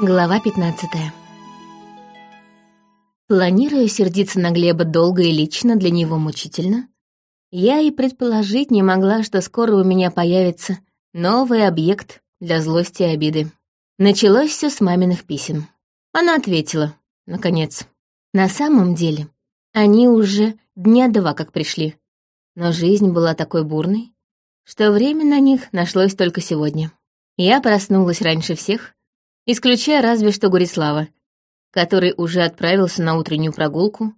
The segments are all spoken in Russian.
Глава 15 Планируя сердиться на Глеба долго и лично, для него мучительно, я и предположить не могла, что скоро у меня появится новый объект для злости и обиды. Началось все с маминых писем. Она ответила, наконец. На самом деле, они уже дня два как пришли, но жизнь была такой бурной, что время на них нашлось только сегодня. Я проснулась раньше всех, исключая разве что Горислава, который уже отправился на утреннюю прогулку,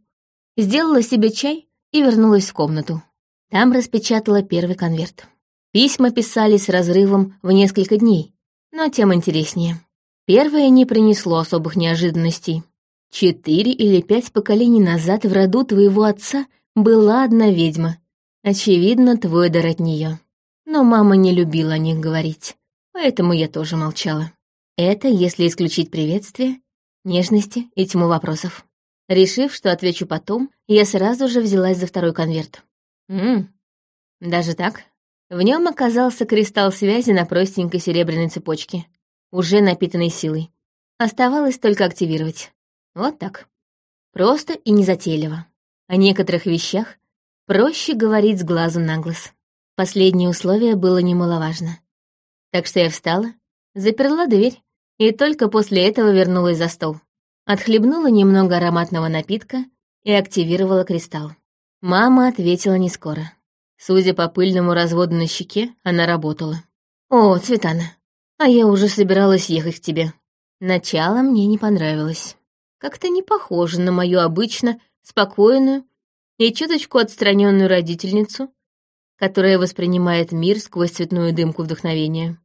сделала себе чай и вернулась в комнату. Там распечатала первый конверт. Письма писали с разрывом в несколько дней, но тем интереснее. Первое не принесло особых неожиданностей. Четыре или пять поколений назад в роду твоего отца была одна ведьма. Очевидно, твой дар от нее. Но мама не любила о них говорить, поэтому я тоже молчала. Это если исключить приветствие, нежности и тьму вопросов. Решив, что отвечу потом, я сразу же взялась за второй конверт. Ммм, даже так? В нем оказался кристалл связи на простенькой серебряной цепочке, уже напитанной силой. Оставалось только активировать. Вот так. Просто и незатейливо. О некоторых вещах проще говорить с глазу на глаз. Последнее условие было немаловажно. Так что я встала, заперла дверь и только после этого вернулась за стол. Отхлебнула немного ароматного напитка и активировала кристалл. Мама ответила не скоро. Судя по пыльному разводу на щеке, она работала. «О, Цветана, а я уже собиралась ехать к тебе». Начало мне не понравилось. Как-то не похоже на мою обычно спокойную и чуточку отстраненную родительницу, которая воспринимает мир сквозь цветную дымку вдохновения.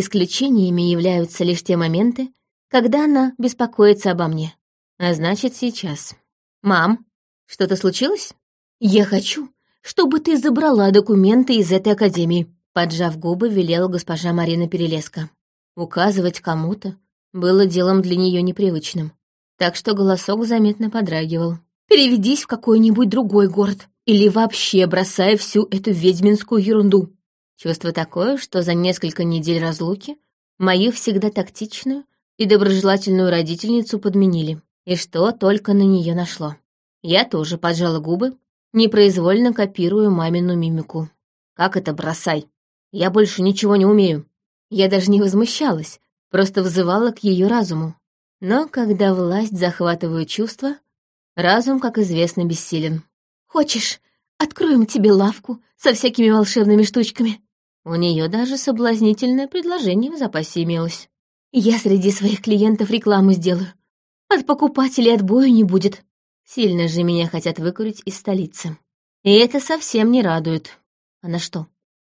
Исключениями являются лишь те моменты, когда она беспокоится обо мне. А значит, сейчас. «Мам, что-то случилось?» «Я хочу, чтобы ты забрала документы из этой академии», поджав губы, велела госпожа Марина Перелеска. Указывать кому-то было делом для нее непривычным, так что голосок заметно подрагивал. «Переведись в какой-нибудь другой город. Или вообще бросай всю эту ведьминскую ерунду. Чувство такое, что за несколько недель разлуки мою всегда тактичную и доброжелательную родительницу подменили. И что только на нее нашло. Я тоже поджала губы, непроизвольно копирую мамину мимику. «Как это бросай? Я больше ничего не умею». Я даже не возмущалась, просто взывала к ее разуму. Но когда власть захватывает чувства, разум, как известно, бессилен. Хочешь, откроем тебе лавку со всякими волшебными штучками?» У нее даже соблазнительное предложение в запасе имелось. «Я среди своих клиентов рекламу сделаю. От покупателей отбоя не будет. Сильно же меня хотят выкурить из столицы. И это совсем не радует. Она что,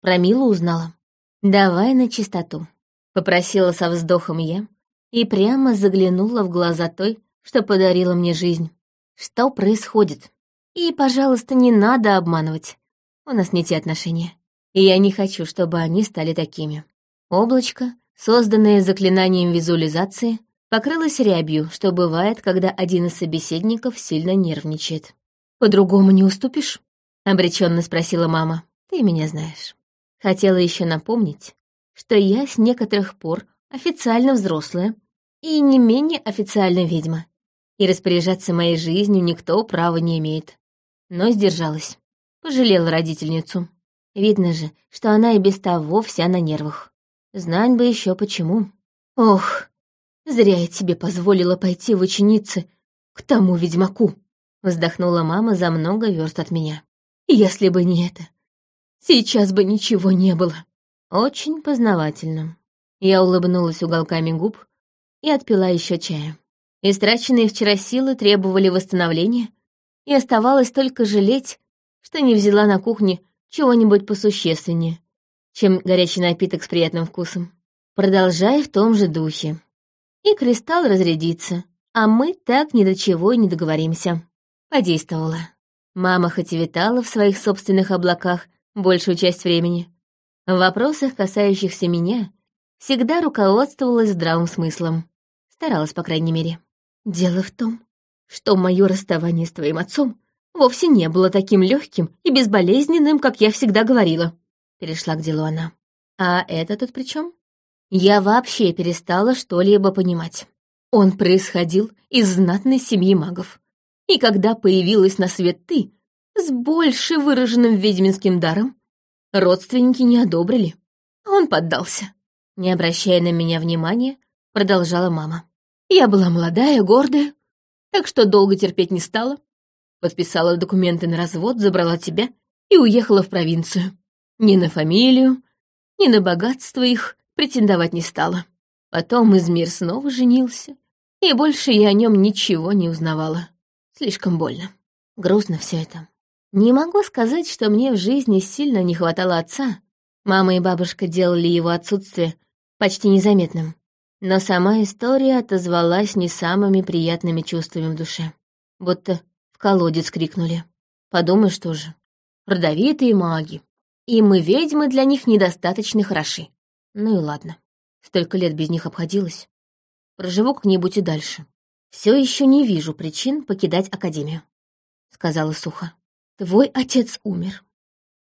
про Милу узнала? Давай на чистоту. Попросила со вздохом я и прямо заглянула в глаза той, что подарила мне жизнь. Что происходит? И, пожалуйста, не надо обманывать. У нас не те отношения. И я не хочу, чтобы они стали такими. Облачко, созданное заклинанием визуализации, покрылось рябью, что бывает, когда один из собеседников сильно нервничает. «По-другому не уступишь?» — обреченно спросила мама. «Ты меня знаешь». Хотела еще напомнить, что я с некоторых пор официально взрослая и не менее официально ведьма, и распоряжаться моей жизнью никто права не имеет но сдержалась. Пожалела родительницу. Видно же, что она и без того вся на нервах. Знать бы еще почему. Ох, зря я тебе позволила пойти в ученицы к тому ведьмаку, вздохнула мама за много верст от меня. Если бы не это, сейчас бы ничего не было. Очень познавательно. Я улыбнулась уголками губ и отпила еще чая. Истраченные вчера силы требовали восстановления, и оставалось только жалеть, что не взяла на кухне чего-нибудь посущественнее, чем горячий напиток с приятным вкусом. Продолжай в том же духе. И кристалл разрядится, а мы так ни до чего и не договоримся. Подействовала. Мама хоть и витала в своих собственных облаках большую часть времени, в вопросах, касающихся меня, всегда руководствовалась здравым смыслом. Старалась, по крайней мере. Дело в том, что мое расставание с твоим отцом вовсе не было таким легким и безболезненным, как я всегда говорила. Перешла к делу она. А это тут при чем? Я вообще перестала что-либо понимать. Он происходил из знатной семьи магов. И когда появилась на свет ты, с больше выраженным ведьминским даром, родственники не одобрили. Он поддался. Не обращая на меня внимания, продолжала мама. Я была молодая, гордая, так что долго терпеть не стала. Подписала документы на развод, забрала тебя и уехала в провинцию. Ни на фамилию, ни на богатство их претендовать не стала. Потом Измир снова женился, и больше я о нем ничего не узнавала. Слишком больно. Грустно все это. Не могу сказать, что мне в жизни сильно не хватало отца. Мама и бабушка делали его отсутствие почти незаметным. Но сама история отозвалась не самыми приятными чувствами в душе. Будто колодец крикнули. Подумаешь тоже. Родовитые маги. И мы, ведьмы, для них недостаточно хороши. Ну и ладно. Столько лет без них обходилось. Проживу как-нибудь и дальше. Все еще не вижу причин покидать Академию, — сказала сухо. Твой отец умер,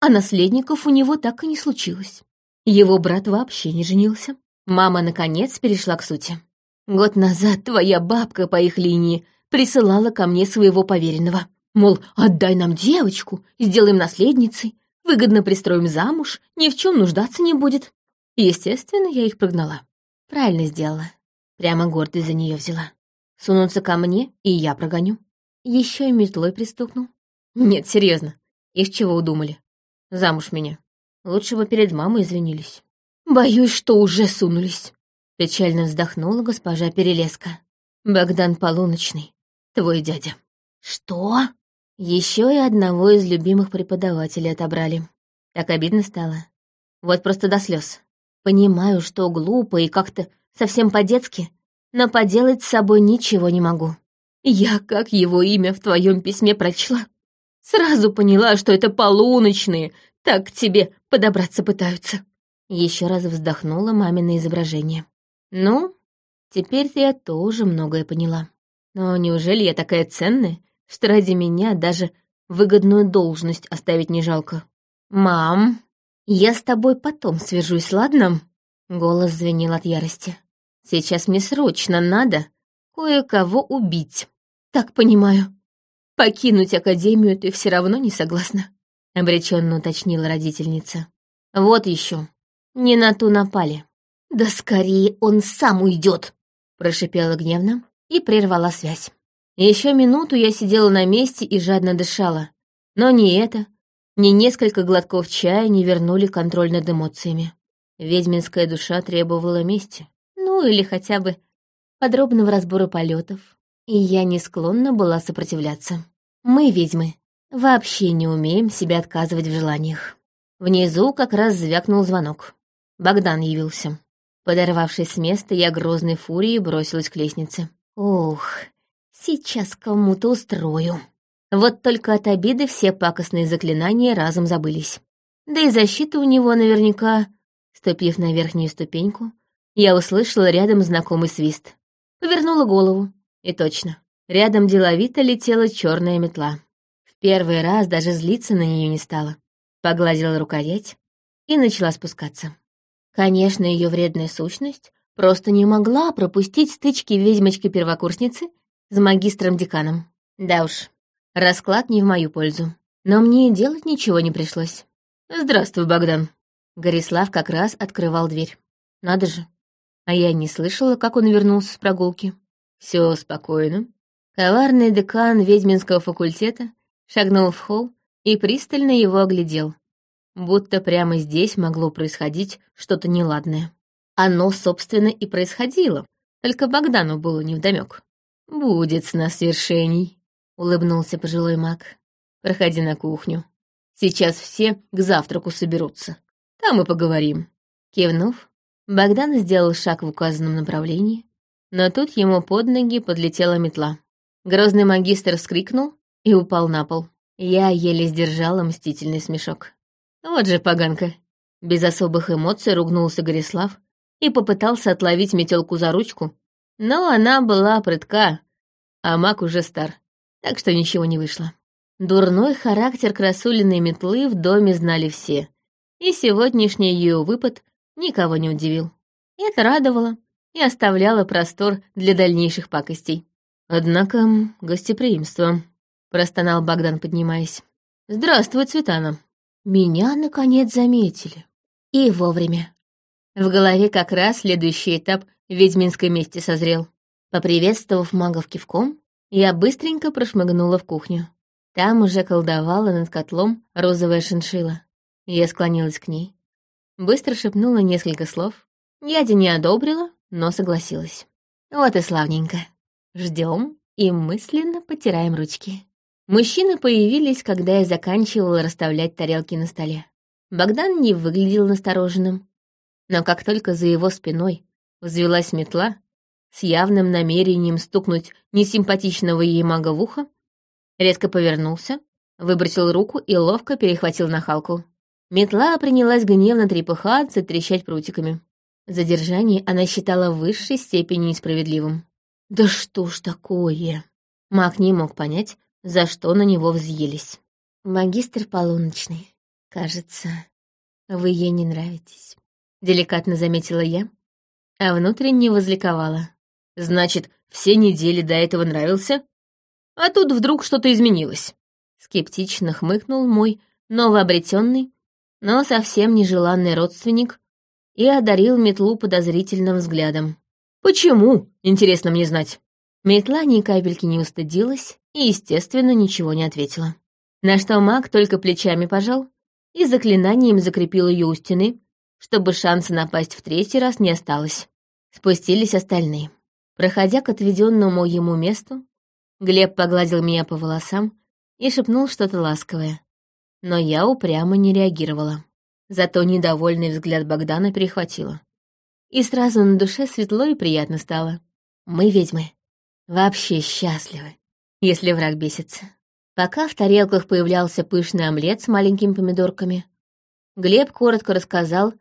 а наследников у него так и не случилось. Его брат вообще не женился. Мама, наконец, перешла к сути. Год назад твоя бабка по их линии присылала ко мне своего поверенного. Мол, отдай нам девочку, сделаем наследницей, выгодно пристроим замуж, ни в чем нуждаться не будет. Естественно, я их прогнала. Правильно сделала. Прямо гордость за нее взяла. Сунуться ко мне, и я прогоню. Еще и метлой пристукнул. Нет, серьезно. Из чего удумали? Замуж меня. Лучше бы перед мамой извинились. Боюсь, что уже сунулись. Печально вздохнула госпожа Перелеска. Богдан Полуночный, твой дядя. Что? Еще и одного из любимых преподавателей отобрали. Так обидно стало. Вот просто до слез. Понимаю, что глупо и как-то совсем по-детски, но поделать с собой ничего не могу. Я, как его имя в твоем письме прочла, сразу поняла, что это полуночные, так к тебе подобраться пытаются. Еще раз вздохнула мамино изображение. Ну, теперь-то я тоже многое поняла. Но неужели я такая ценная, что ради меня даже выгодную должность оставить не жалко? Мам, я с тобой потом свяжусь, ладно? Голос звенел от ярости. Сейчас мне срочно надо кое-кого убить. Так понимаю. Покинуть академию ты все равно не согласна, обреченно уточнила родительница. Вот еще. Не на ту напали. Да скорее он сам уйдет, прошипела гневно и прервала связь. Еще минуту я сидела на месте и жадно дышала. Но ни это, ни несколько глотков чая не вернули контроль над эмоциями. Ведьминская душа требовала мести ну или хотя бы подробного разбора полетов, и я не склонна была сопротивляться. Мы, ведьмы, вообще не умеем себя отказывать в желаниях. Внизу как раз звякнул звонок. Богдан явился. Подорвавшись с места, я грозной фурией бросилась к лестнице. Ох, сейчас кому-то устрою. Вот только от обиды все пакостные заклинания разом забылись. Да и защита у него наверняка, ступив на верхнюю ступеньку, я услышала рядом знакомый свист. Повернула голову. И точно. Рядом деловито летела черная метла. В первый раз даже злиться на нее не стала. Погладила рукоять и начала спускаться. Конечно, ее вредная сущность просто не могла пропустить стычки ведьмочки-первокурсницы с магистром-деканом. Да уж, расклад не в мою пользу. Но мне делать ничего не пришлось. «Здравствуй, Богдан». Горислав как раз открывал дверь. Надо же, а я не слышала, как он вернулся с прогулки. Все спокойно. Коварный декан ведьминского факультета шагнул в холл и пристально его оглядел, будто прямо здесь могло происходить что-то неладное. Оно, собственно, и происходило, только Богдану было невдомёк. «Будет с нас свершений», — улыбнулся пожилой маг. «Проходи на кухню. Сейчас все к завтраку соберутся. Там и поговорим». Кивнув, Богдан сделал шаг в указанном направлении, но тут ему под ноги подлетела метла. Грозный магистр вскрикнул и упал на пол. Я еле сдержала мстительный смешок. Вот же поганка. Без особых эмоций ругнулся Горислав и попытался отловить метелку за ручку, но она была прытка, а маг уже стар, так что ничего не вышло. Дурной характер красулиной метлы в доме знали все, и сегодняшний ее выпад никого не удивил. Это радовало, и оставляла простор для дальнейших пакостей. «Однако гостеприимство», — простонал Богдан, поднимаясь. «Здравствуй, Цветана». Меня, наконец, заметили. И вовремя. В голове как раз следующий этап ведьминской мести созрел. Поприветствовав магов кивком, я быстренько прошмыгнула в кухню. Там уже колдовала над котлом розовая шиншила. Я склонилась к ней. Быстро шепнула несколько слов. Ядя не одобрила, но согласилась. Вот и славненько. Ждем и мысленно потираем ручки. Мужчины появились, когда я заканчивала расставлять тарелки на столе. Богдан не выглядел настороженным. Но как только за его спиной взвелась метла, с явным намерением стукнуть несимпатичного ей мага в ухо, резко повернулся, выбросил руку и ловко перехватил нахалку. Метла принялась гневно трепыхаться и трещать прутиками. Задержание она считала в высшей степени несправедливым. «Да что ж такое?» Маг не мог понять, за что на него взъелись. «Магистр полуночный, кажется, вы ей не нравитесь», — деликатно заметила я, а внутренне возликовала. Значит, все недели до этого нравился? А тут вдруг что-то изменилось. Скептично хмыкнул мой новообретенный, но совсем нежеланный родственник и одарил метлу подозрительным взглядом. «Почему?» — интересно мне знать. Метла ни капельки не устыдилась и, естественно, ничего не ответила. На что маг только плечами пожал и заклинанием закрепил ее у стены, чтобы шанса напасть в третий раз не осталось. Спустились остальные. Проходя к отведенному ему месту, Глеб погладил меня по волосам и шепнул что-то ласковое. Но я упрямо не реагировала. Зато недовольный взгляд Богдана перехватила. И сразу на душе светло и приятно стало. Мы, ведьмы, вообще счастливы, если враг бесится. Пока в тарелках появлялся пышный омлет с маленькими помидорками, Глеб коротко рассказал,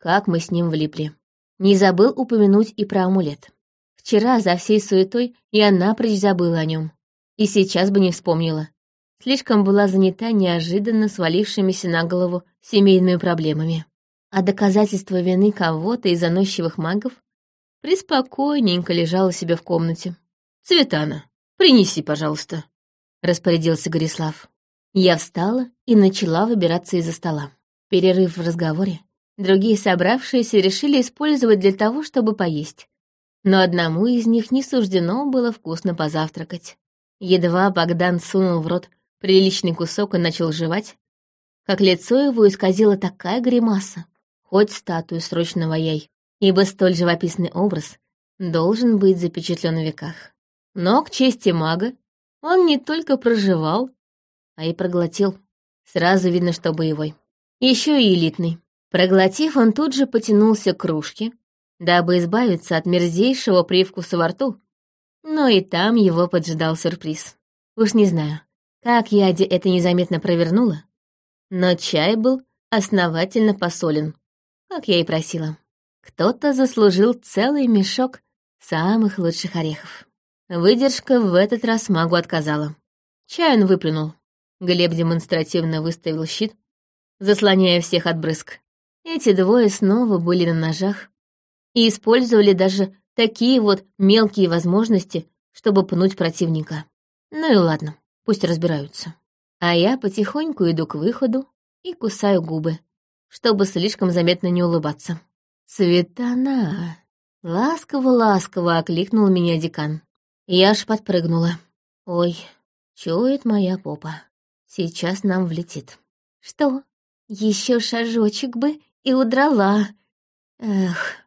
как мы с ним влипли. Не забыл упомянуть и про амулет. Вчера за всей суетой я напрочь забыла о нем. И сейчас бы не вспомнила. Слишком была занята неожиданно свалившимися на голову семейными проблемами. А доказательство вины кого-то из заносчивых магов преспокойненько лежало себе в комнате. «Цветана, принеси, пожалуйста», — распорядился Горислав. Я встала и начала выбираться из-за стола. Перерыв в разговоре, другие собравшиеся решили использовать для того, чтобы поесть но одному из них не суждено было вкусно позавтракать. Едва Богдан сунул в рот приличный кусок и начал жевать, как лицо его исказило такая гримаса, хоть статую срочно ваяй, ибо столь живописный образ должен быть запечатлен в веках. Но, к чести мага, он не только проживал, а и проглотил. Сразу видно, что боевой. Еще и элитный. Проглотив, он тут же потянулся к кружке, дабы избавиться от мерзейшего привкуса во рту. Но и там его поджидал сюрприз. Уж не знаю, как Яде это незаметно провернула, но чай был основательно посолен, как я и просила. Кто-то заслужил целый мешок самых лучших орехов. Выдержка в этот раз магу отказала. Чай он выплюнул. Глеб демонстративно выставил щит, заслоняя всех от брызг. Эти двое снова были на ножах, и использовали даже такие вот мелкие возможности, чтобы пнуть противника. Ну и ладно, пусть разбираются. А я потихоньку иду к выходу и кусаю губы, чтобы слишком заметно не улыбаться. «Цветана!» — ласково-ласково окликнул меня декан. Я аж подпрыгнула. «Ой, чует моя попа. Сейчас нам влетит». «Что? Еще шажочек бы и удрала. Эх,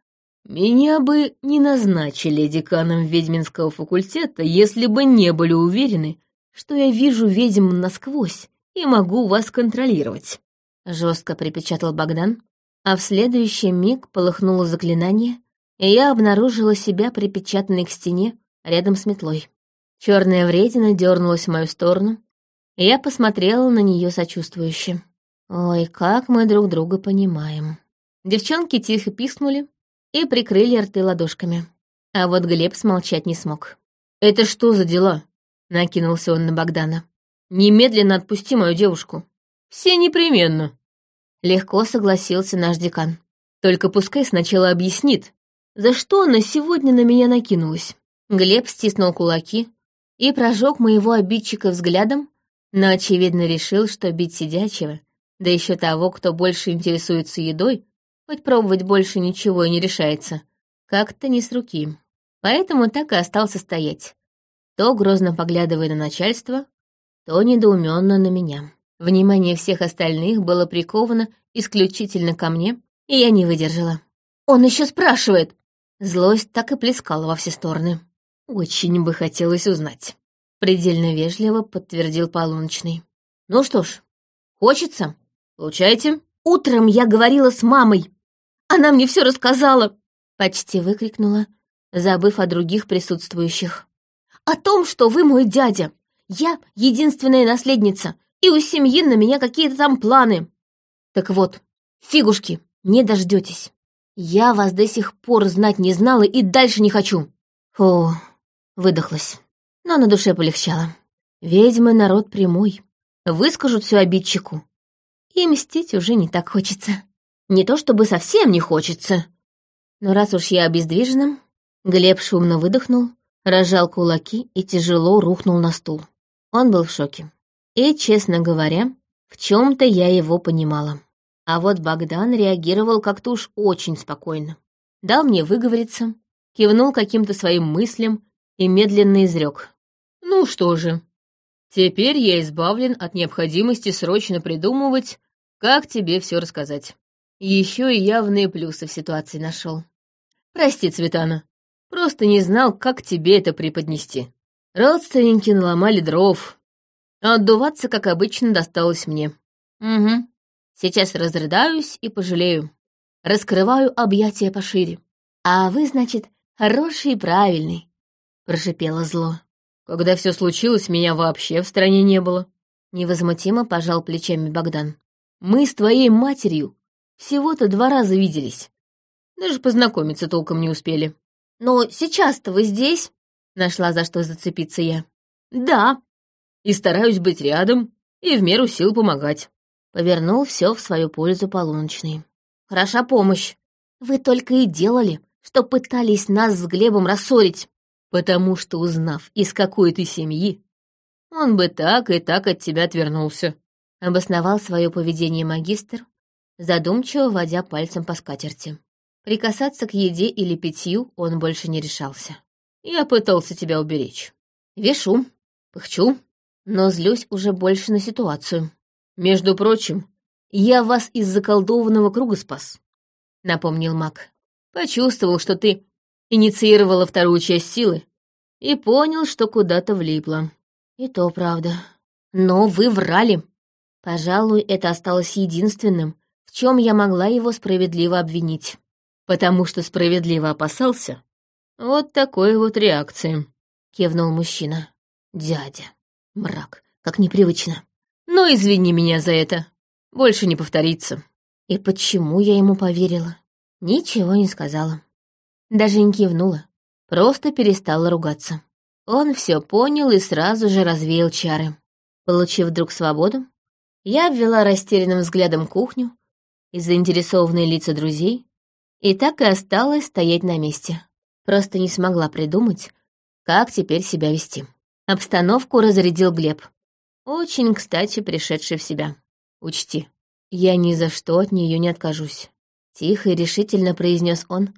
«Меня бы не назначили деканом ведьминского факультета, если бы не были уверены, что я вижу ведьм насквозь и могу вас контролировать», — жестко припечатал Богдан, а в следующий миг полыхнуло заклинание, и я обнаружила себя припечатанной к стене рядом с метлой. Черная вредина дернулась в мою сторону, и я посмотрела на нее сочувствующе. «Ой, как мы друг друга понимаем». Девчонки тихо писнули, и прикрыли рты ладошками. А вот Глеб смолчать не смог. «Это что за дела?» — накинулся он на Богдана. «Немедленно отпусти мою девушку». «Все непременно», — легко согласился наш декан. «Только пускай сначала объяснит, За что она сегодня на меня накинулась? Глеб стиснул кулаки и прожег моего обидчика взглядом, но, очевидно, решил, что бить сидячего, да еще того, кто больше интересуется едой, хоть пробовать больше ничего и не решается, как-то не с руки. Поэтому так и остался стоять, то грозно поглядывая на начальство, то недоуменно на меня. Внимание всех остальных было приковано исключительно ко мне, и я не выдержала. «Он еще спрашивает!» Злость так и плескала во все стороны. «Очень бы хотелось узнать», — предельно вежливо подтвердил Полуночный. «Ну что ж, хочется? Получайте». «Утром я говорила с мамой. Она мне все рассказала!» — почти выкрикнула, забыв о других присутствующих. «О том, что вы мой дядя. Я единственная наследница, и у семьи на меня какие-то там планы. Так вот, фигушки, не дождетесь. Я вас до сих пор знать не знала и дальше не хочу». Фу, выдохлась. Но на душе полегчало. Ведьмы народ прямой. Выскажут все обидчику. И мстить уже не так хочется. Не то чтобы совсем не хочется. Но раз уж я обездвижена, Глеб шумно выдохнул, разжал кулаки и тяжело рухнул на стул. Он был в шоке. И, честно говоря, в чем то я его понимала. А вот Богдан реагировал как-то уж очень спокойно. Дал мне выговориться, кивнул каким-то своим мыслям и медленно изрек. «Ну что же, теперь я избавлен от необходимости срочно придумывать, как тебе все рассказать. Еще и явные плюсы в ситуации нашел. Прости, Цветана, просто не знал, как тебе это преподнести. Родственники наломали дров, а отдуваться, как обычно, досталось мне. Угу. Сейчас разрыдаюсь и пожалею. Раскрываю объятия пошире. А вы, значит, хороший и правильный, — прошипело зло. Когда все случилось, меня вообще в стране не было. Невозмутимо пожал плечами Богдан. Мы с твоей матерью всего-то два раза виделись. Даже познакомиться толком не успели. Но сейчас-то вы здесь? Нашла за что зацепиться я. Да. И стараюсь быть рядом и в меру сил помогать. Повернул все в свою пользу полуночный. Хороша помощь. Вы только и делали, что пытались нас с Глебом рассорить. Потому что, узнав, из какой ты семьи, он бы так и так от тебя отвернулся. Обосновал свое поведение магистр, задумчиво водя пальцем по скатерти. Прикасаться к еде или питью он больше не решался. Я пытался тебя уберечь. Вешу, пыхчу, но злюсь уже больше на ситуацию. Между прочим, я вас из заколдованного круга спас, — напомнил маг. Почувствовал, что ты инициировала вторую часть силы и понял, что куда-то влипла. И то правда. Но вы врали. Пожалуй, это осталось единственным, чем я могла его справедливо обвинить. Потому что справедливо опасался. Вот такой вот реакции, кивнул мужчина. Дядя. Мрак. Как непривычно. Но извини меня за это. Больше не повторится. И почему я ему поверила? Ничего не сказала. Даже не кивнула. Просто перестала ругаться. Он все понял и сразу же развеял чары. Получив вдруг свободу, я обвела растерянным взглядом кухню, и заинтересованные лица друзей, и так и осталась стоять на месте. Просто не смогла придумать, как теперь себя вести. Обстановку разрядил Глеб, очень кстати пришедший в себя. «Учти, я ни за что от нее не откажусь», — тихо и решительно произнес он,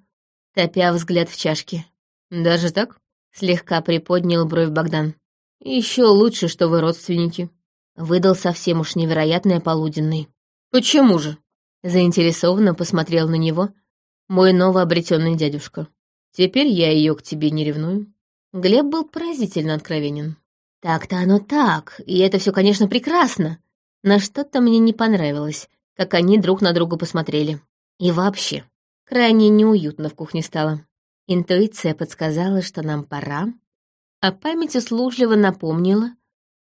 топя взгляд в чашке. «Даже так?» — слегка приподнял бровь Богдан. Еще лучше, что вы родственники», — выдал совсем уж невероятное полуденный. «Почему же?» Заинтересованно посмотрел на него мой новообретенный дядюшка. Теперь я ее к тебе не ревную. Глеб был поразительно откровенен. Так-то оно так, и это все, конечно, прекрасно. Но что-то мне не понравилось, как они друг на друга посмотрели. И вообще, крайне неуютно в кухне стало. Интуиция подсказала, что нам пора, а память услужливо напомнила,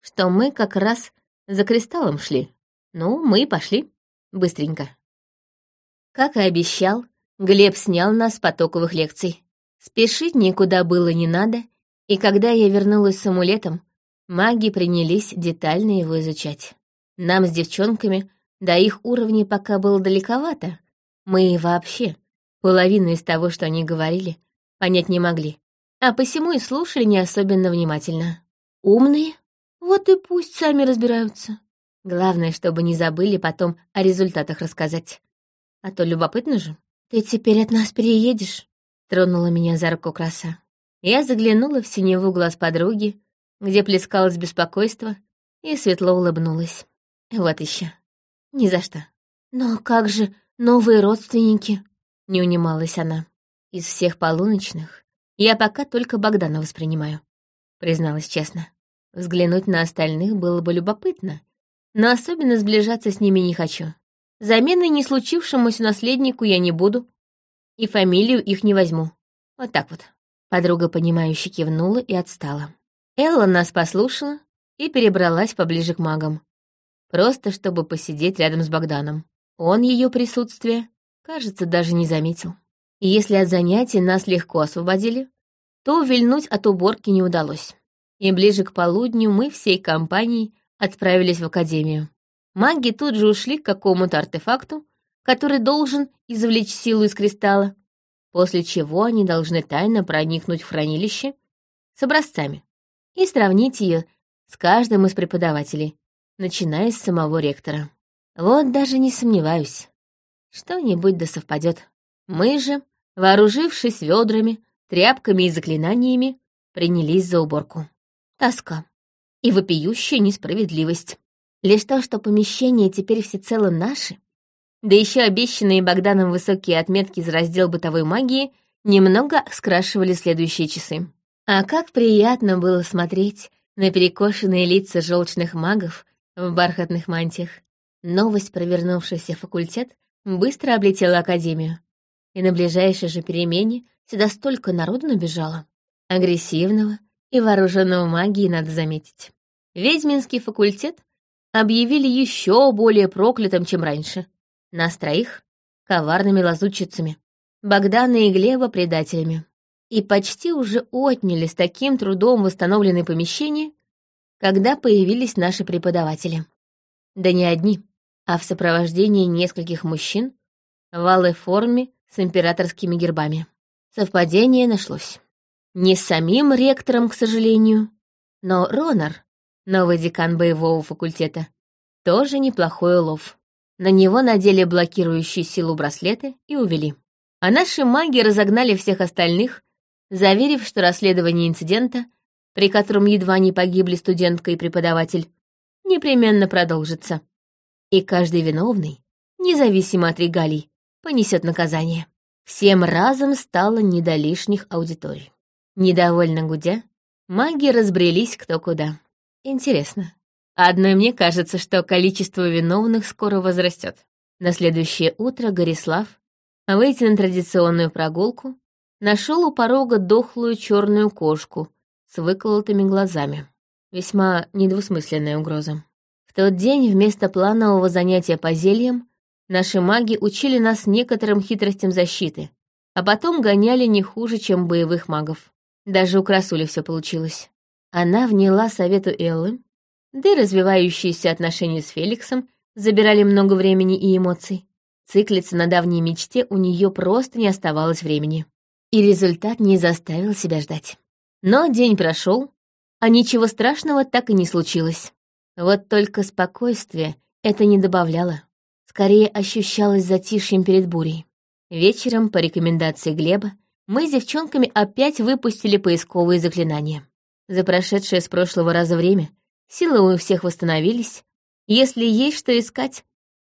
что мы как раз за кристаллом шли. Ну, мы и пошли. Быстренько. Как и обещал, Глеб снял нас с потоковых лекций. Спешить никуда было не надо, и когда я вернулась с амулетом, маги принялись детально его изучать. Нам с девчонками до их уровня пока было далековато. Мы вообще Половину из того, что они говорили, понять не могли, а посему и слушали не особенно внимательно. Умные? Вот и пусть сами разбираются. Главное, чтобы не забыли потом о результатах рассказать. А то любопытно же. «Ты теперь от нас переедешь?» — тронула меня за руку краса. Я заглянула в синеву глаз подруги, где плескалось беспокойство, и светло улыбнулась. Вот еще. Ни за что. «Но как же новые родственники?» — не унималась она. «Из всех полуночных я пока только Богдана воспринимаю», — призналась честно. Взглянуть на остальных было бы любопытно, но особенно сближаться с ними не хочу. Замены не случившемуся наследнику я не буду, и фамилию их не возьму. Вот так вот. Подруга, понимающе кивнула и отстала. Элла нас послушала и перебралась поближе к магам. Просто чтобы посидеть рядом с Богданом. Он ее присутствие, кажется, даже не заметил. И если от занятий нас легко освободили, то увильнуть от уборки не удалось. И ближе к полудню мы всей компанией отправились в академию. Маги тут же ушли к какому-то артефакту, который должен извлечь силу из кристалла, после чего они должны тайно проникнуть в хранилище с образцами и сравнить ее с каждым из преподавателей, начиная с самого ректора. Вот даже не сомневаюсь. Что-нибудь да совпадет. Мы же, вооружившись ведрами, тряпками и заклинаниями, принялись за уборку. Тоска и вопиющая несправедливость. Лишь то, что помещения теперь всецело наши, да еще обещанные Богданом высокие отметки за раздел бытовой магии немного скрашивали следующие часы. А как приятно было смотреть на перекошенные лица желчных магов в бархатных мантиях. Новость про вернувшийся факультет быстро облетела Академию. И на ближайшей же перемене сюда столько народу набежало. Агрессивного, и вооруженного магией, надо заметить. Ведьминский факультет объявили еще более проклятым, чем раньше. Нас троих — коварными лазутчицами, Богдана и Глеба — предателями. И почти уже отняли с таким трудом восстановленные помещения, когда появились наши преподаватели. Да не одни, а в сопровождении нескольких мужчин в алой форме с императорскими гербами. Совпадение нашлось. Не с самим ректором, к сожалению, но Ронар, новый декан боевого факультета, тоже неплохой улов. На него надели блокирующие силу браслеты и увели. А наши маги разогнали всех остальных, заверив, что расследование инцидента, при котором едва не погибли студентка и преподаватель, непременно продолжится. И каждый виновный, независимо от регалий, понесет наказание. Всем разом стало не до лишних аудиторий. Недовольно гудя, маги разбрелись кто куда. Интересно. Одной мне кажется, что количество виновных скоро возрастет. На следующее утро Горислав, выйти на традиционную прогулку, нашел у порога дохлую черную кошку с выколотыми глазами. Весьма недвусмысленная угроза. В тот день вместо планового занятия по зельям наши маги учили нас некоторым хитростям защиты, а потом гоняли не хуже, чем боевых магов. Даже у красули все получилось. Она вняла совету Эллы, да и развивающиеся отношения с Феликсом забирали много времени и эмоций. Циклиться на давней мечте у нее просто не оставалось времени. И результат не заставил себя ждать. Но день прошел, а ничего страшного так и не случилось. Вот только спокойствие это не добавляло. Скорее ощущалось затишьем перед бурей. Вечером, по рекомендации Глеба, мы с девчонками опять выпустили поисковые заклинания. За прошедшее с прошлого раза время силы у всех восстановились. Если есть что искать,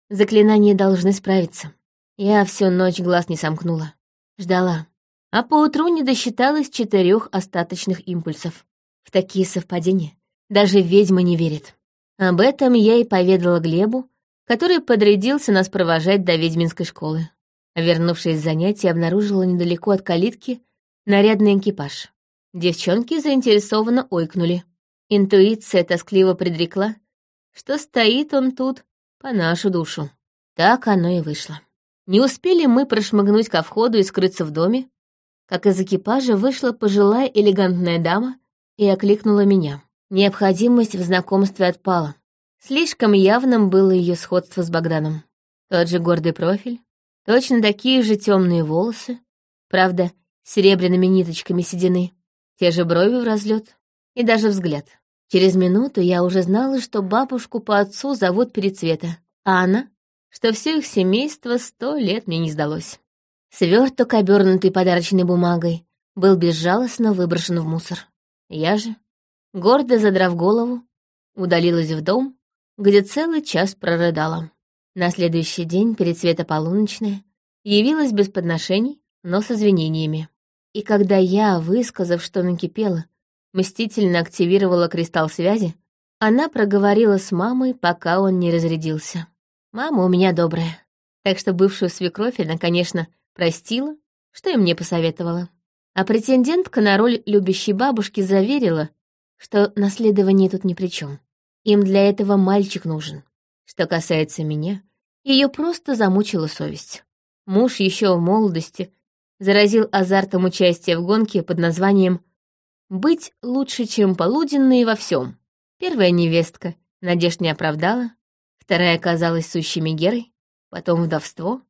заклинания должны справиться. Я всю ночь глаз не сомкнула. Ждала. А поутру не досчиталась четырех остаточных импульсов. В такие совпадения даже ведьма не верит. Об этом я и поведала Глебу, который подрядился нас провожать до ведьминской школы. Вернувшись с занятий, обнаружила недалеко от калитки нарядный экипаж. Девчонки заинтересованно ойкнули. Интуиция тоскливо предрекла, что стоит он тут по нашу душу. Так оно и вышло. Не успели мы прошмыгнуть ко входу и скрыться в доме, как из экипажа вышла пожилая элегантная дама и окликнула меня. Необходимость в знакомстве отпала. Слишком явным было ее сходство с Богданом. Тот же гордый профиль, Точно такие же темные волосы, правда, серебряными ниточками седины, те же брови в разлет и даже взгляд. Через минуту я уже знала, что бабушку по отцу зовут Перецвета, а она, что все их семейство сто лет мне не сдалось. Сверток, обернутый подарочной бумагой, был безжалостно выброшен в мусор. Я же, гордо задрав голову, удалилась в дом, где целый час прорыдала. На следующий день, перед светополуночная, явилась без подношений, но с извинениями. И когда я, высказав, что накипела, мстительно активировала кристалл связи, она проговорила с мамой, пока он не разрядился. Мама у меня добрая, так что бывшую свекровь она, конечно, простила, что и мне посоветовала. А претендентка на роль любящей бабушки заверила, что наследование тут ни при чем. Им для этого мальчик нужен. Что касается меня, ее просто замучила совесть. Муж еще в молодости заразил азартом участия в гонке под названием «Быть лучше, чем полуденные во всем». Первая невестка надежд не оправдала, вторая оказалась сущей Мегерой, потом вдовство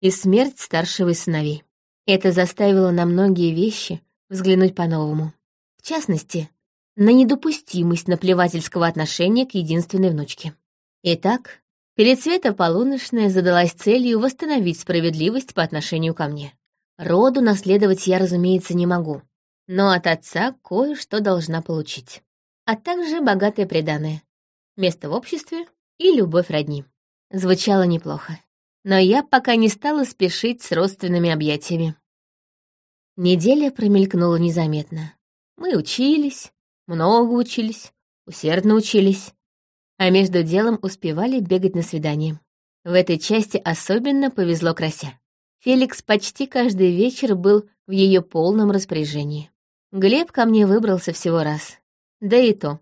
и смерть старшего из сыновей. Это заставило на многие вещи взглянуть по-новому. В частности, на недопустимость наплевательского отношения к единственной внучке. Итак, перед света полуночная задалась целью восстановить справедливость по отношению ко мне. Роду наследовать я, разумеется, не могу, но от отца кое-что должна получить. А также богатое преданное, место в обществе и любовь родни. Звучало неплохо, но я пока не стала спешить с родственными объятиями. Неделя промелькнула незаметно. Мы учились, много учились, усердно учились, а между делом успевали бегать на свидание. В этой части особенно повезло Красе. Феликс почти каждый вечер был в ее полном распоряжении. Глеб ко мне выбрался всего раз. Да и то.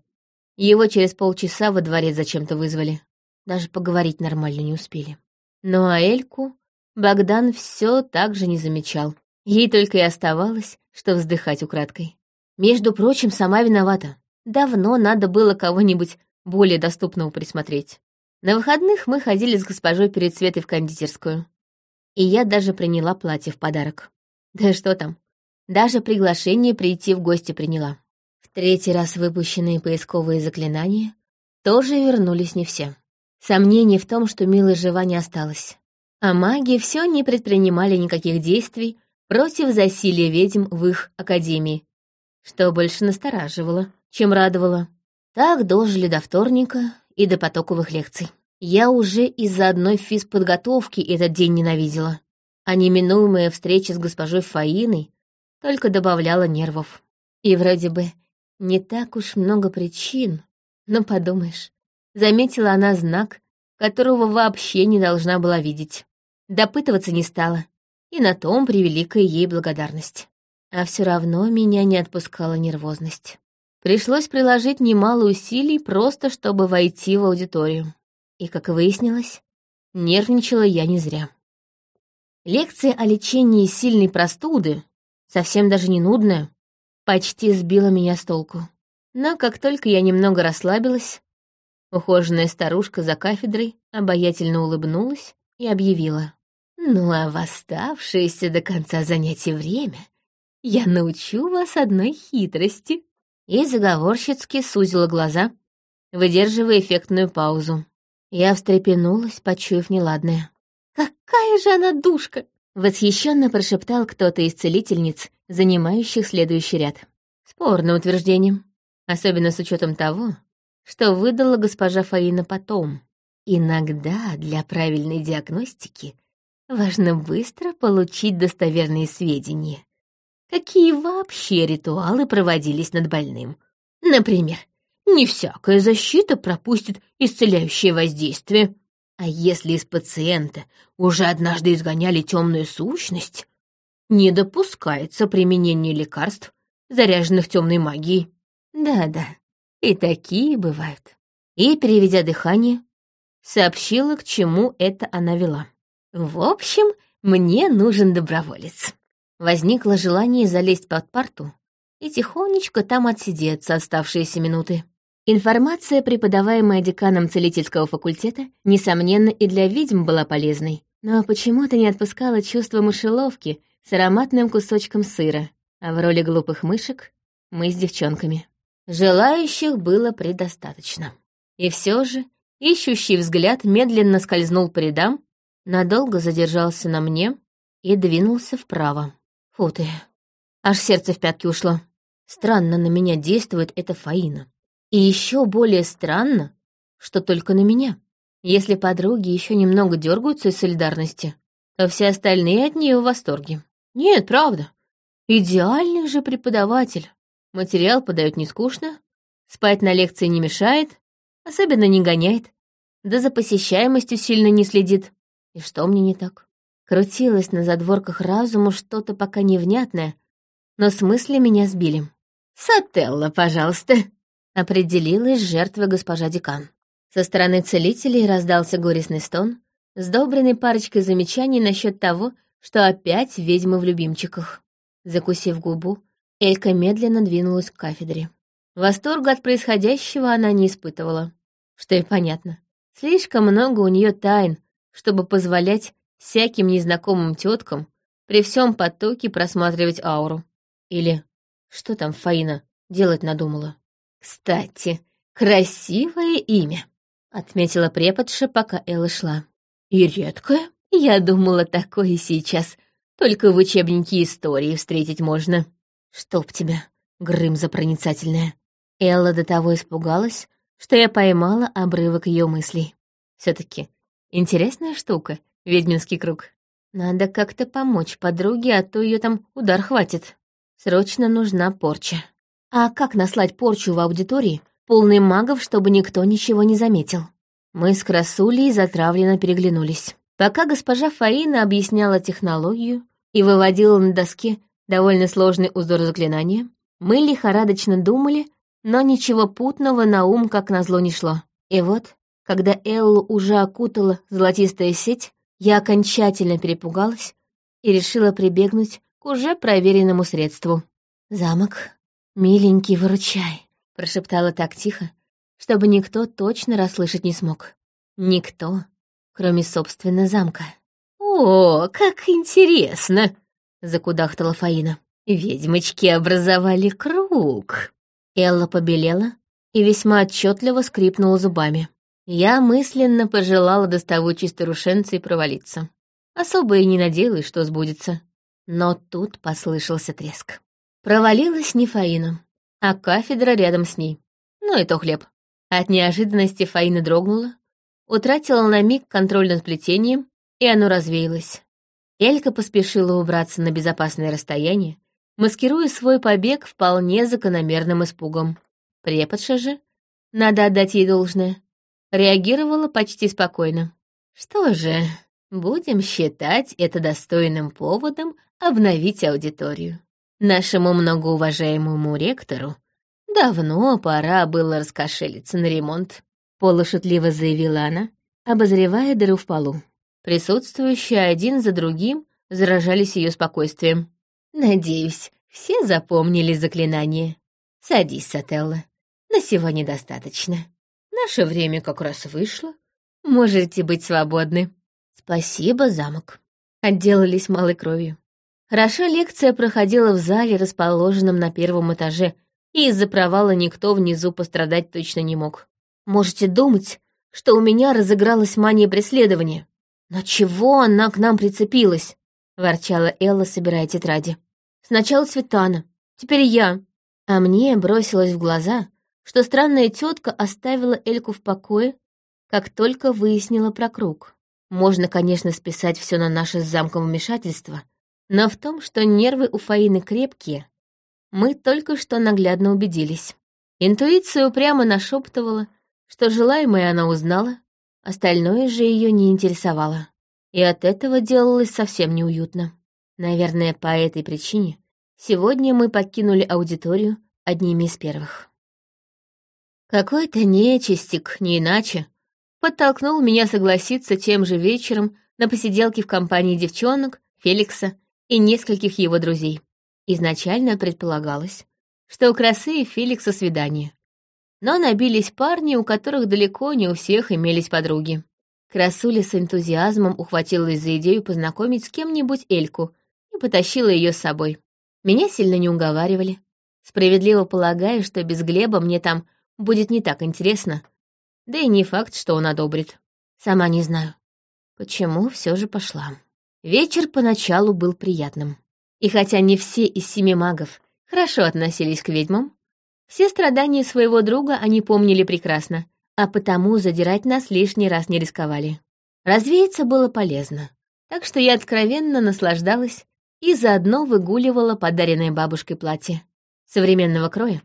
Его через полчаса во дворе зачем-то вызвали. Даже поговорить нормально не успели. Ну а Эльку Богдан все так же не замечал. Ей только и оставалось, что вздыхать украдкой. Между прочим, сама виновата. Давно надо было кого-нибудь более доступного присмотреть. На выходных мы ходили с госпожой перед Светой в кондитерскую. И я даже приняла платье в подарок. Да что там, даже приглашение прийти в гости приняла. В третий раз выпущенные поисковые заклинания тоже вернулись не все. Сомнений в том, что Мила жива не осталось. А маги все не предпринимали никаких действий против засилия ведьм в их академии, что больше настораживало, чем радовало. Так дожили до вторника и до потоковых лекций. Я уже из-за одной физподготовки этот день ненавидела, а неминуемая встреча с госпожой Фаиной только добавляла нервов. И вроде бы не так уж много причин, но подумаешь, заметила она знак, которого вообще не должна была видеть. Допытываться не стала, и на том превеликая ей благодарность. А все равно меня не отпускала нервозность. Пришлось приложить немало усилий просто, чтобы войти в аудиторию. И, как выяснилось, нервничала я не зря. Лекция о лечении сильной простуды, совсем даже не нудная, почти сбила меня с толку. Но как только я немного расслабилась, ухоженная старушка за кафедрой обаятельно улыбнулась и объявила. «Ну а в оставшееся до конца занятия время я научу вас одной хитрости». И заговорщицки сузила глаза, выдерживая эффектную паузу. Я встрепенулась, почуяв неладное. «Какая же она душка!» — восхищенно прошептал кто-то из целительниц, занимающих следующий ряд. Спорное утверждение, особенно с учетом того, что выдала госпожа Фаина потом. Иногда для правильной диагностики важно быстро получить достоверные сведения какие вообще ритуалы проводились над больным. Например, не всякая защита пропустит исцеляющее воздействие. А если из пациента уже однажды изгоняли темную сущность, не допускается применение лекарств, заряженных темной магией. Да-да, и такие бывают. И, переведя дыхание, сообщила, к чему это она вела. В общем, мне нужен доброволец. Возникло желание залезть под парту и тихонечко там отсидеться оставшиеся минуты. Информация, преподаваемая деканом целительского факультета, несомненно, и для ведьм была полезной. Но почему-то не отпускало чувство мышеловки с ароматным кусочком сыра, а в роли глупых мышек мы с девчонками. Желающих было предостаточно. И все же ищущий взгляд медленно скользнул по рядам, надолго задержался на мне и двинулся вправо. Фу ты, аж сердце в пятки ушло. Странно на меня действует эта Фаина. И еще более странно, что только на меня. Если подруги еще немного дергаются из солидарности, то все остальные от нее в восторге. Нет, правда. Идеальный же преподаватель. Материал подает не скучно, спать на лекции не мешает, особенно не гоняет, да за посещаемостью сильно не следит. И что мне не так? Крутилось на задворках разума что-то пока невнятное, но с мысли меня сбили. «Сателла, пожалуйста», — определилась жертва госпожа декан. Со стороны целителей раздался горестный стон, сдобренный парочкой замечаний насчет того, что опять ведьмы в любимчиках. Закусив губу, Элька медленно двинулась к кафедре. Восторга от происходящего она не испытывала. Что и понятно. Слишком много у нее тайн, чтобы позволять всяким незнакомым теткам при всем потоке просматривать ауру. Или что там Фаина делать надумала? Кстати, красивое имя, отметила преподша, пока Элла шла. И редкое. Я думала, такое сейчас только в учебнике истории встретить можно. Чтоб тебя, Грымза проницательная. Элла до того испугалась, что я поймала обрывок ее мыслей. все таки интересная штука, ведьминский круг. Надо как-то помочь подруге, а то ее там удар хватит. Срочно нужна порча. А как наслать порчу в аудитории, полной магов, чтобы никто ничего не заметил? Мы с Красулей затравленно переглянулись. Пока госпожа Фаина объясняла технологию и выводила на доске довольно сложный узор заклинания, мы лихорадочно думали, но ничего путного на ум как назло не шло. И вот, когда Эллу уже окутала золотистая сеть, я окончательно перепугалась и решила прибегнуть к уже проверенному средству. «Замок, миленький, выручай», — прошептала так тихо, чтобы никто точно расслышать не смог. Никто, кроме, собственно, замка. «О, как интересно!» — закудахтала Фаина. «Ведьмочки образовали круг!» Элла побелела и весьма отчетливо скрипнула зубами. Я мысленно пожелала доставучей старушенце провалиться. Особо и не надеялась, что сбудется. Но тут послышался треск. Провалилась не Фаина, а кафедра рядом с ней. Ну и то хлеб. От неожиданности Фаина дрогнула, утратила на миг контроль над плетением, и оно развеялось. Элька поспешила убраться на безопасное расстояние, маскируя свой побег вполне закономерным испугом. Преподша же, надо отдать ей должное, реагировала почти спокойно. Что же, будем считать это достойным поводом обновить аудиторию. Нашему многоуважаемому ректору давно пора было раскошелиться на ремонт, полушутливо заявила она, обозревая дыру в полу. Присутствующие один за другим заражались ее спокойствием. «Надеюсь, все запомнили заклинание. Садись, Сателла. На сегодня достаточно. Наше время как раз вышло. Можете быть свободны». «Спасибо, замок». Отделались малой кровью. Хорошо лекция проходила в зале, расположенном на первом этаже, и из-за провала никто внизу пострадать точно не мог. Можете думать, что у меня разыгралась мания преследования. Но чего она к нам прицепилась? ворчала Элла, собирая тетради. Сначала Светана, теперь я. А мне бросилось в глаза, что странная тетка оставила Эльку в покое, как только выяснила про круг. Можно, конечно, списать все на наше с замком вмешательство, но в том, что нервы у Фаины крепкие, мы только что наглядно убедились. Интуиция упрямо нашептывала, что желаемое она узнала, остальное же ее не интересовало. И от этого делалось совсем неуютно. Наверное, по этой причине сегодня мы покинули аудиторию одними из первых. Какой-то нечистик, не иначе, подтолкнул меня согласиться тем же вечером на посиделке в компании девчонок, Феликса и нескольких его друзей. Изначально предполагалось, что у красы и Феликса свидание. Но набились парни, у которых далеко не у всех имелись подруги. Красуля с энтузиазмом ухватилась за идею познакомить с кем-нибудь Эльку и потащила ее с собой. Меня сильно не уговаривали. Справедливо полагаю, что без Глеба мне там будет не так интересно. Да и не факт, что он одобрит. Сама не знаю. Почему все же пошла. Вечер поначалу был приятным. И хотя не все из семи магов хорошо относились к ведьмам, все страдания своего друга они помнили прекрасно, а потому задирать нас лишний раз не рисковали. Развеяться было полезно, так что я откровенно наслаждалась и заодно выгуливала подаренное бабушкой платье. Современного кроя,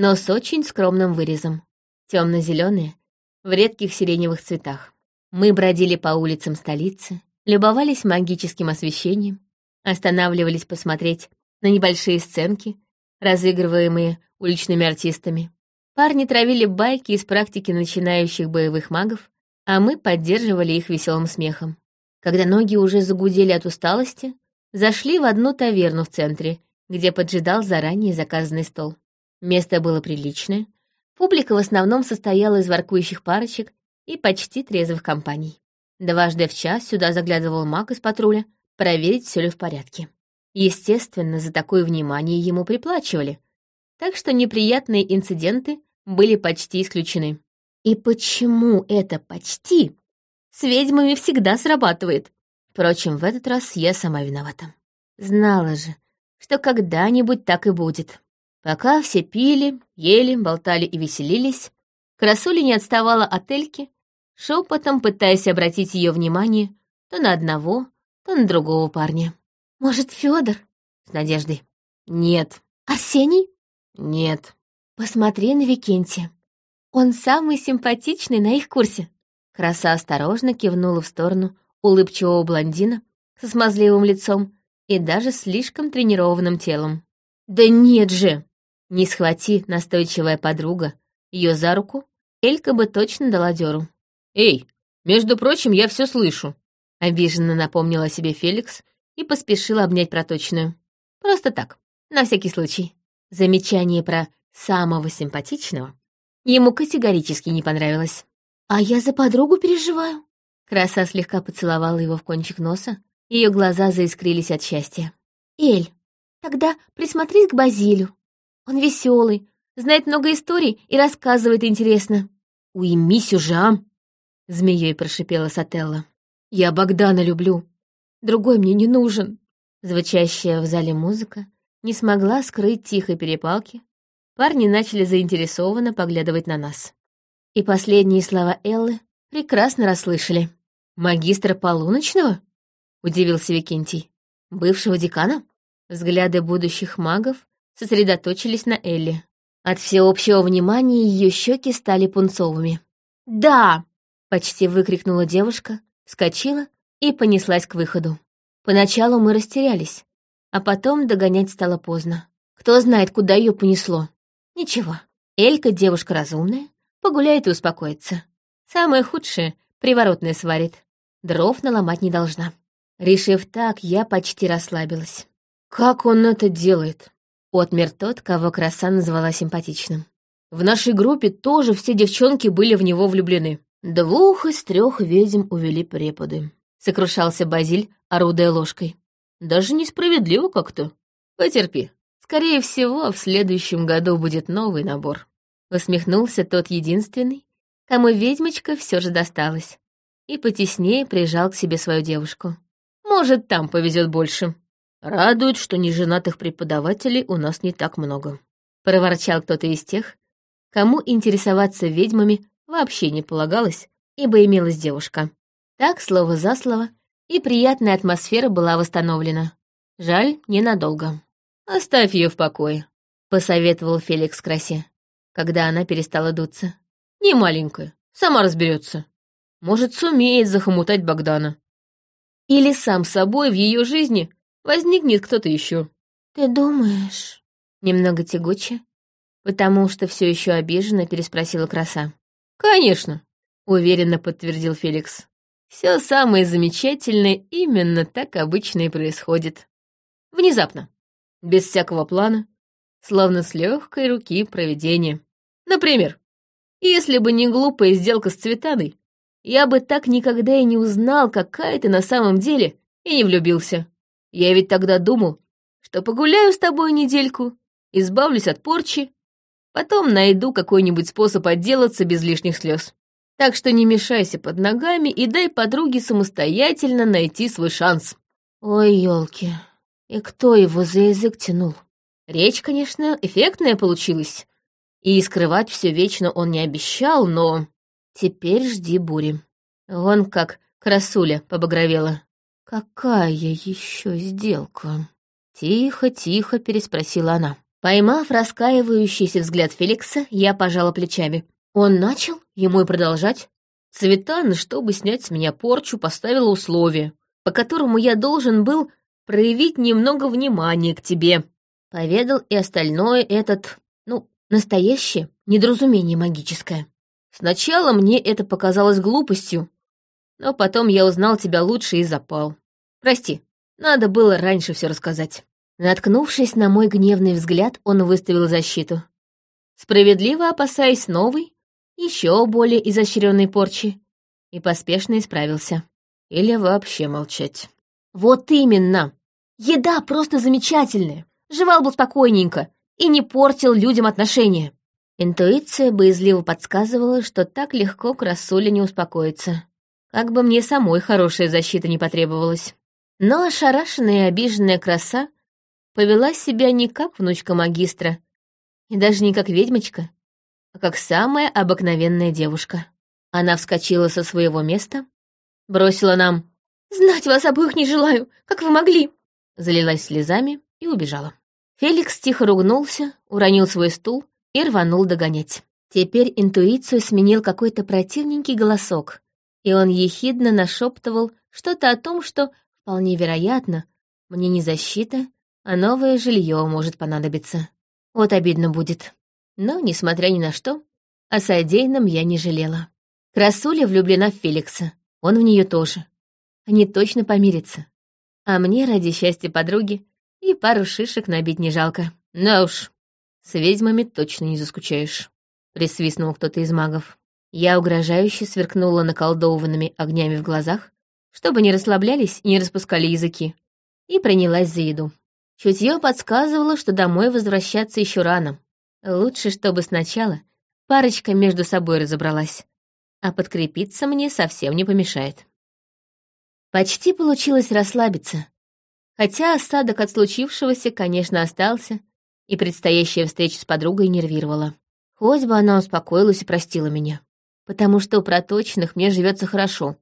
но с очень скромным вырезом. темно зеленые в редких сиреневых цветах. Мы бродили по улицам столицы, любовались магическим освещением, останавливались посмотреть на небольшие сценки, разыгрываемые уличными артистами. Парни травили байки из практики начинающих боевых магов, а мы поддерживали их веселым смехом. Когда ноги уже загудели от усталости, зашли в одну таверну в центре, где поджидал заранее заказанный стол. Место было приличное, публика в основном состояла из воркующих парочек и почти трезвых компаний. Дважды в час сюда заглядывал маг из патруля проверить, все ли в порядке. Естественно, за такое внимание ему приплачивали, так что неприятные инциденты были почти исключены. И почему это «почти» с ведьмами всегда срабатывает? Впрочем, в этот раз я сама виновата. Знала же, что когда-нибудь так и будет. Пока все пили, ели, болтали и веселились, Красуля не отставала от Эльки, шепотом пытаясь обратить ее внимание то на одного, то на другого парня. «Может, Федор? с надеждой. «Нет». «Арсений?» «Нет». «Посмотри на Викентия. Он самый симпатичный на их курсе». Краса осторожно кивнула в сторону улыбчивого блондина со смазливым лицом и даже слишком тренированным телом. «Да нет же!» Не схвати, настойчивая подруга, ее за руку, Элька бы точно дала дёру. «Эй, между прочим, я все слышу», — обиженно напомнила себе Феликс и поспешила обнять проточную. Просто так, на всякий случай. Замечание про самого симпатичного ему категорически не понравилось. «А я за подругу переживаю». Краса слегка поцеловала его в кончик носа, ее глаза заискрились от счастья. «Эль, тогда присмотрись к Базилю. Он веселый, знает много историй и рассказывает интересно». «Уймись уже, а!» — змеей прошипела Сателла. «Я Богдана люблю. Другой мне не нужен». Звучащая в зале музыка не смогла скрыть тихой перепалки. Парни начали заинтересованно поглядывать на нас. И последние слова Эллы прекрасно расслышали. «Магистра полуночного?» — удивился Викентий. «Бывшего декана?» Взгляды будущих магов сосредоточились на Элли. От всеобщего внимания ее щеки стали пунцовыми. «Да!» — почти выкрикнула девушка, вскочила и понеслась к выходу. Поначалу мы растерялись, а потом догонять стало поздно. Кто знает, куда ее понесло. Ничего, Элька девушка разумная, погуляет и успокоится. Самое худшее — приворотное сварит. Дров наломать не должна. Решив так, я почти расслабилась. «Как он это делает?» — отмер тот, кого краса назвала симпатичным. «В нашей группе тоже все девчонки были в него влюблены. Двух из трех ведьм увели преподы», — сокрушался Базиль, орудая ложкой. «Даже несправедливо как-то. Потерпи. Скорее всего, в следующем году будет новый набор». Усмехнулся тот единственный, кому ведьмочка все же досталась, и потеснее прижал к себе свою девушку. Может, там повезет больше. Радует, что неженатых преподавателей у нас не так много. Проворчал кто-то из тех, кому интересоваться ведьмами вообще не полагалось, ибо имелась девушка. Так, слово за слово, и приятная атмосфера была восстановлена. Жаль, ненадолго. «Оставь ее в покое», — посоветовал Феликс красе, когда она перестала дуться. «Не маленькая, сама разберется. Может, сумеет захомутать Богдана. Или сам собой в ее жизни возникнет кто-то еще. «Ты думаешь?» Немного тягуче, потому что все еще обиженно переспросила краса. «Конечно», — уверенно подтвердил Феликс. Все самое замечательное именно так обычно и происходит. Внезапно, без всякого плана, словно с легкой руки проведения. Например, если бы не глупая сделка с Цветаной, я бы так никогда и не узнал, какая ты на самом деле, и не влюбился. Я ведь тогда думал, что погуляю с тобой недельку, избавлюсь от порчи, потом найду какой-нибудь способ отделаться без лишних слез. Так что не мешайся под ногами и дай подруге самостоятельно найти свой шанс. Ой, елки, и кто его за язык тянул? Речь, конечно, эффектная получилась. И скрывать все вечно он не обещал, но... Теперь жди бури. Вон как красуля побагровела. Какая еще сделка? Тихо, тихо переспросила она. Поймав раскаивающийся взгляд Феликса, я пожала плечами. Он начал, ему и продолжать. Цветан, чтобы снять с меня порчу, поставила условие, по которому я должен был проявить немного внимания к тебе. Поведал и остальное этот, ну, настоящее недоразумение магическое. Сначала мне это показалось глупостью, но потом я узнал тебя лучше и запал. Прости, надо было раньше все рассказать. Наткнувшись на мой гневный взгляд, он выставил защиту. Справедливо опасаясь новой, еще более изощренной порчи, и поспешно исправился. Или вообще молчать. Вот именно! Еда просто замечательная. Жевал бы спокойненько и не портил людям отношения. Интуиция боязливо подсказывала, что так легко красуля не успокоится. Как бы мне самой хорошая защита не потребовалась. Но ошарашенная и обиженная краса повела себя не как внучка магистра, и даже не как ведьмочка, а как самая обыкновенная девушка. Она вскочила со своего места, бросила нам «Знать вас обоих не желаю, как вы могли!» залилась слезами и убежала. Феликс тихо ругнулся, уронил свой стул и рванул догонять. Теперь интуицию сменил какой-то противненький голосок, и он ехидно нашептывал что-то о том, что, вполне вероятно, мне не защита, а новое жилье может понадобиться. Вот обидно будет. Но, несмотря ни на что, о содеянном я не жалела. Красуля влюблена в Феликса, он в нее тоже. Они точно помирятся. А мне ради счастья подруги и пару шишек набить не жалко. Да уж, с ведьмами точно не заскучаешь», — присвистнул кто-то из магов. Я угрожающе сверкнула наколдованными огнями в глазах, чтобы не расслаблялись и не распускали языки, и принялась за еду. Чутье подсказывало, что домой возвращаться еще рано. Лучше, чтобы сначала парочка между собой разобралась, а подкрепиться мне совсем не помешает. Почти получилось расслабиться, хотя осадок от случившегося, конечно, остался, и предстоящая встреча с подругой нервировала. Хоть бы она успокоилась и простила меня, потому что у проточных мне живется хорошо,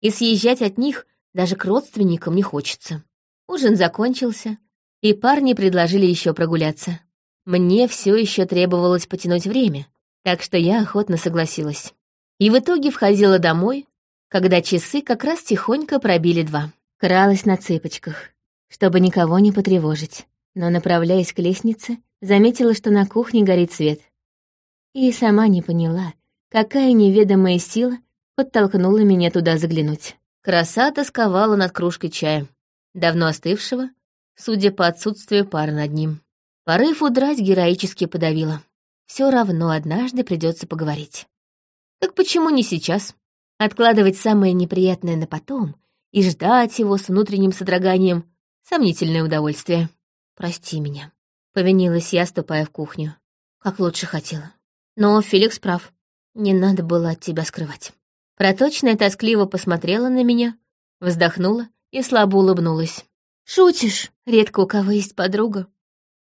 и съезжать от них даже к родственникам не хочется. Ужин закончился, и парни предложили еще прогуляться. Мне все еще требовалось потянуть время, так что я охотно согласилась. И в итоге входила домой, когда часы как раз тихонько пробили два. Кралась на цыпочках, чтобы никого не потревожить но, направляясь к лестнице, заметила, что на кухне горит свет. И сама не поняла, какая неведомая сила подтолкнула меня туда заглянуть. Краса тосковала над кружкой чая, давно остывшего, судя по отсутствию пара над ним. Порыв удрать героически подавила. Все равно однажды придется поговорить. Так почему не сейчас? Откладывать самое неприятное на потом и ждать его с внутренним содроганием — сомнительное удовольствие. «Прости меня», — повинилась я, ступая в кухню. Как лучше хотела. Но Феликс прав. Не надо было от тебя скрывать. Проточная тоскливо посмотрела на меня, вздохнула и слабо улыбнулась. «Шутишь? Редко у кого есть подруга,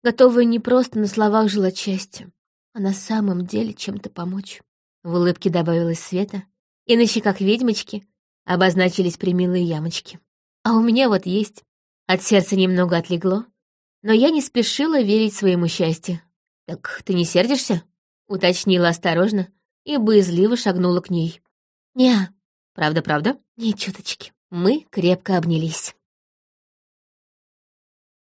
готовая не просто на словах желать счастья, а на самом деле чем-то помочь». В улыбке добавилась Света, и на щеках ведьмочки обозначились примилые ямочки. А у меня вот есть. От сердца немного отлегло, но я не спешила верить своему счастью. «Так ты не сердишься?» — уточнила осторожно и боязливо шагнула к ней. «Не, правда-правда?» «Ни чуточки». Мы крепко обнялись.